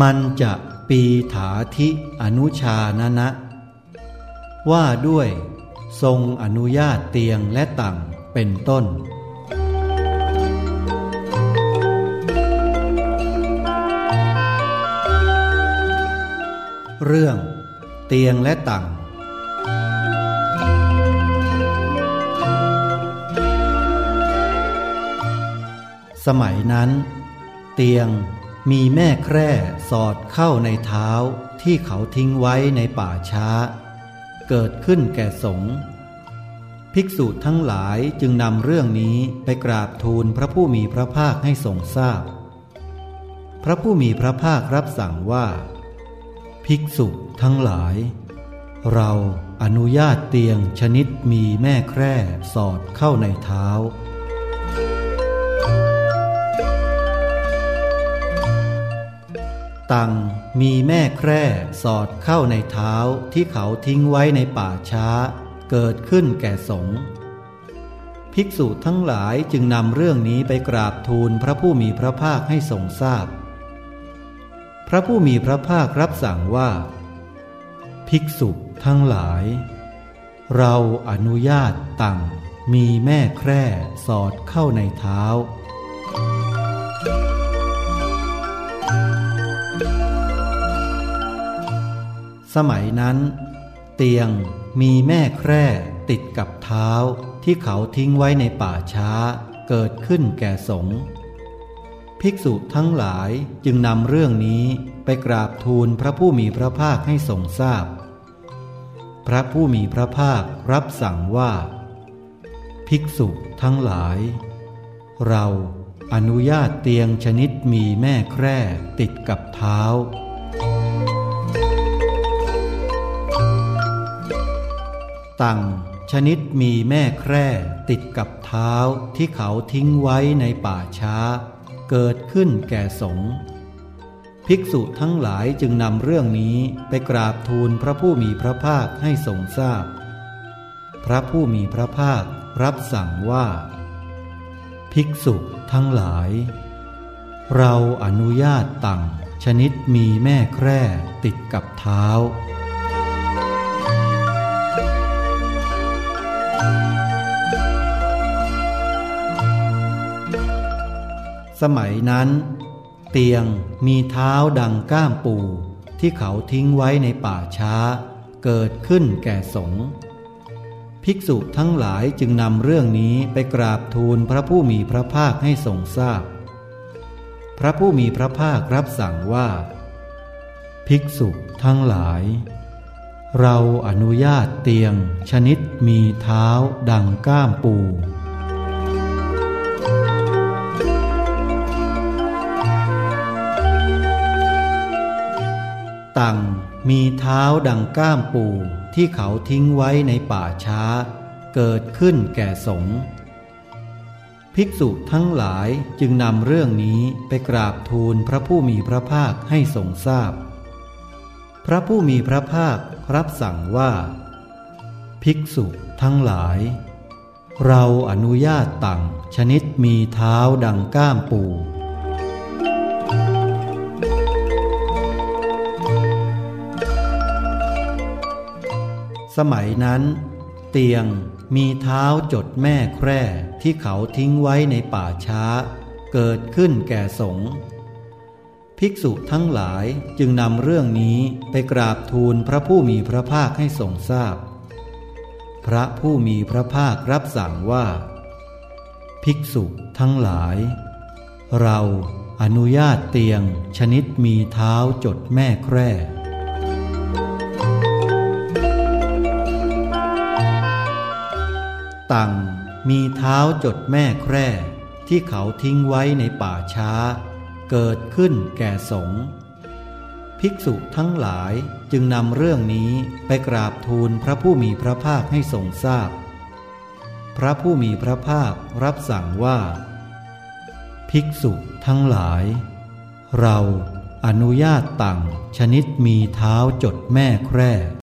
มันจะปีถาธิอนุชานะนะ ว่าด้วยทรงอนุญาตเตียงและต่างเป็นต้น เรื่องเตียงและต่างสมัยนั้น เตียง มีแม่แคร่สอดเข้าในเท้าที่เขาทิ้งไว้ในป่าช้า เกิดขึ้นแก่สงฆ์ภิกษุทั้งหลายจึงนำเรื่องนี้ไปกราบทูลพระผู้มีพระภาคให้ทรงทราบพพระผู้มีพระภาครับสั่งว่า ภิกษุทั้งหลาย เราอนุญาตเตียงชนิดมีแม่แคร่สอดเข้าในเท้า ตัง มีแม่แคร่สอดเข้าในเท้าที่เขาทิ้งไว้ในป่าช้า เกิดขึ้นแก่สงฆ์ภิกษุทั้งหลายจึงนำเรื่องนี้ไปกราบทูลพระผู้มีพระภาคให้ทรงทราบพพระผู้มีพระภาครับสั่งว่า ภิกษุทั้งหลาย เราอนุญาตตังมีแม่แคร่สอดเข้าในเท้า สมัยนั้น เตียงมีแม่แคร่ติดกับเท้าที่เขาทิ้งไว้ในป่าช้าเกิดขึ้นแก่สงฆ์ภิกษุทั้งหลายจึงนำเรื่องนี้ไปกราบทูลพระผู้มีพระภาคให้ทรงทราบพพระผู้มีพระภาครับสั่งว่า ภิกษุทั้งหลาย เราอนุญาตเตียงชนิดมีแม่แคร่ติดกับเท้า ตังชนิดมีแม่แคร่ติดกับเท้าที่เขาทิ้งไว้ในป่าช้า เกิดขึ้นแก่สงฆ์ภิกษุทั้งหลายจึงนำเรื่องนี้ไปกราบทูลพระผู้มีพระภาคให้ทรงทราบพพระผู้มีพระภาครับสั่งว่า ภิกษุทั้งหลาย เราอนุญาตตังชนิดมีแม่แคร่ติดกับเท้า สมัยนั้น เตียงมีเท้าดังก้ามปู ที่เขาทิ้งไว้ในป่าช้า เกิดขึ้นแก่สงฆ์ภิกษุทั้งหลายจึงนำเรื่องนี้ไปกราบทูลพระผู้มีพระภาคให้ทรงทราบพพระผู้มีพระภาครับสั่งว่า ภิกษุทั้งหลาย เราอนุญาตเตียงชนิดมีเท้าดังก้ามปู ตังมีเท้าดังก้ามปูที่เขาทิ้งไว้ในป่าช้า เกิดขึ้นแก่สงฆ์ภิกษุทั้งหลายจึงนำเรื่องนี้ไปกราบทูลพระผู้มีพระภาคให้ทรงทราบพพระผู้มีพระภาครับสั่งว่า ภิกษุทั้งหลาย เราอนุญาตตังชนิดมีเท้าดังก้ามปู สมัยนั้น เตียงมีเท้าจดแม่แคร่ที่เขาทิ้งไว้ในป่าช้า เกิดขึ้นแก่สงฆ์ภิกษุทั้งหลายจึงนำเรื่องนี้ไปกราบทูลพระผู้มีพระภาคให้ทรงทราบพพระผู้มีพระภาครับสั่งว่า ภิกษุทั้งหลาย เราอนุญาตเตียงชนิดมีเท้าจดแม่แคร่ ตัง มีเท้าจดแม่แคร่ ที่เขาทิ้งไว้ในป่าช้า เกิดขึ้นแก่สงฆ์ภิกษุทั้งหลายจึงนำเรื่องนี้ไปกราบทูลพระผู้มีพระภาคให้ทรงทราบพพระผู้มีพระภาครับสั่งว่า ภิกษุทั้งหลาย เราอนุญาตตังชนิดมีเท้าจดแม่แคร่